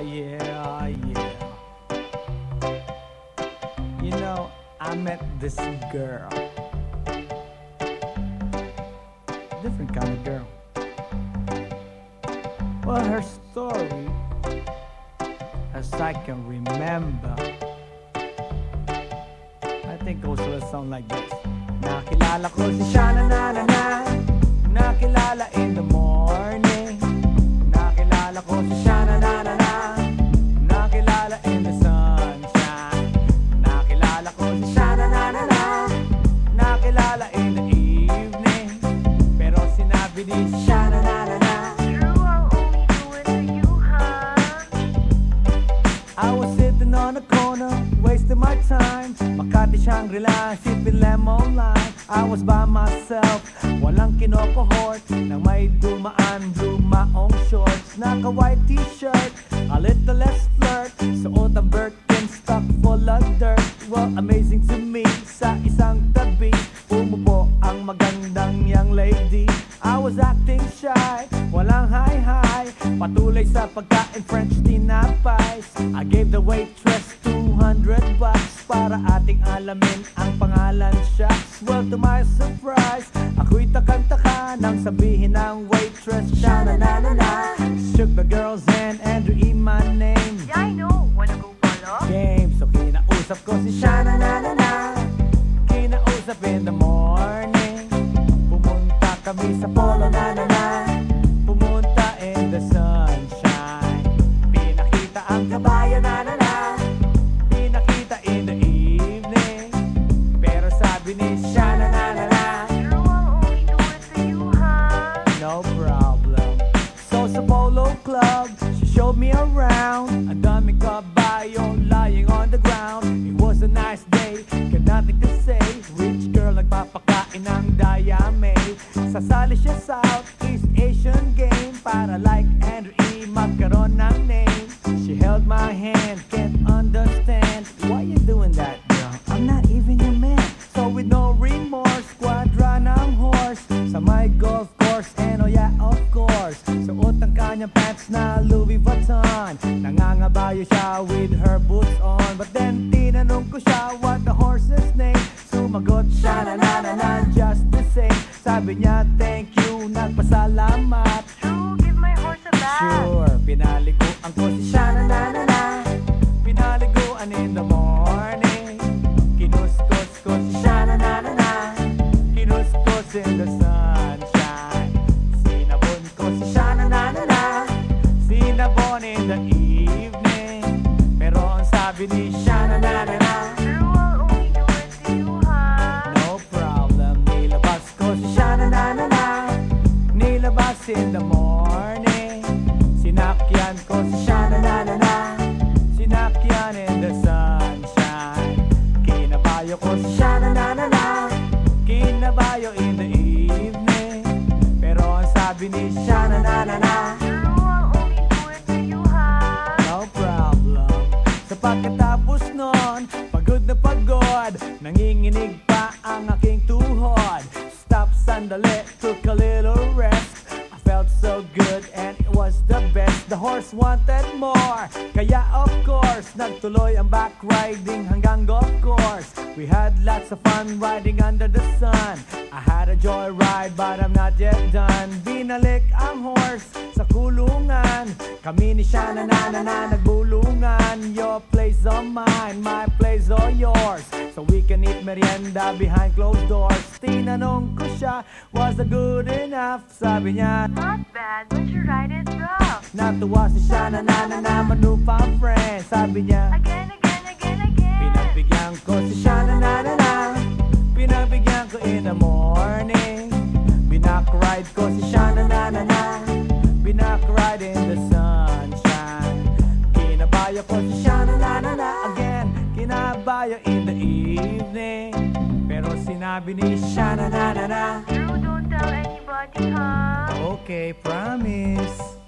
yeah, yeah, yeah. You know, I met this girl. Different kind of girl. Well, her story, as I can remember, I think goes to a song like this. Nakilala ko si Shana na na na Nakilala in the morning ko si Shana na na na Nakilala in the evening. Pero sinabi ni Shana na na na True, I'll it for you, huh? I was sitting on a corner, wasting my time. Makati Shangri-La, sipping lemon lime. I was by myself, walang kinokohort. Nang may dumaan, blue maong shorts. Naka white t-shirt, a little less flirt amazing to me, sa isang tabi Umupo ang magandang young lady. I was acting shy, walang hi-hi Patuloy sa pagkain French tinapay. I gave the waitress 200 bucks Para ating alamin ang pangalan siya. Well to my surprise Ako'y takang-taka Nang sabihin ng waitress na na na na Shook the girl's hand in the morning Pumunta kami sa polo na na na Pumunta in the sunshine Pinakita ang kabayan na na na Pinakita in the evening Pero sabi ni Shana na na na huh? no problem. So sa Polo Club, she showed me around. Ang daming kabayo lying on the ground. It was a nice day, got nothing to. Sa Southeast Asian game para like Andrew E. magkaroon ng. She held my hand, can't understand why you doing that, girl. I'm not even your man. So with no remorse, quadra ng horse sa my golf course. And oh yeah, of course, suot ang kanyang pants na Louis Vuitton. Nangangabayo siya with her boots on. But then tinanong ko siya what the horse's name. Sumagot siya na na na just the same. Sabi niya nagpasalamat. True, give my horse a bath. Sure, pinaliguan ko si Shana na na na Pinaliguan in the morning Nilabas in the morning. Sinakyan ko si Shana na na na. Sinakyan in the sunshine. Kinabayo ko si Shana na na na. Kinabayo in the evening. Pero ang sabi ni Shana na na na? No problem. Sa pagkatapos nun Pagod na pagod Nanginginig pa ang aking tuhod. Stop sandali Took a little rest so good and it was the best. The horse wanted more. Kaya of course Nagtuloy ang back riding hanggang golf course. We had lots of fun riding under the sun I had a joyride but I'm not yet done. Binalik ang horse sa kulungan. Kami ni Shana na na na nagbulungan. Your place or mine, my place or yours. So we can eat merienda behind closed doors. Tinanong ko siya, was it good enough? Sabi niya, Not bad, but your ride is rough. natuwa si Shana na na na manupa friend Sabi niya, Again, again, again, again. Pinagbigyan ko si Shana Pero sinabi ni Shana na na na True, don't tell anybody, huh? Okay, promise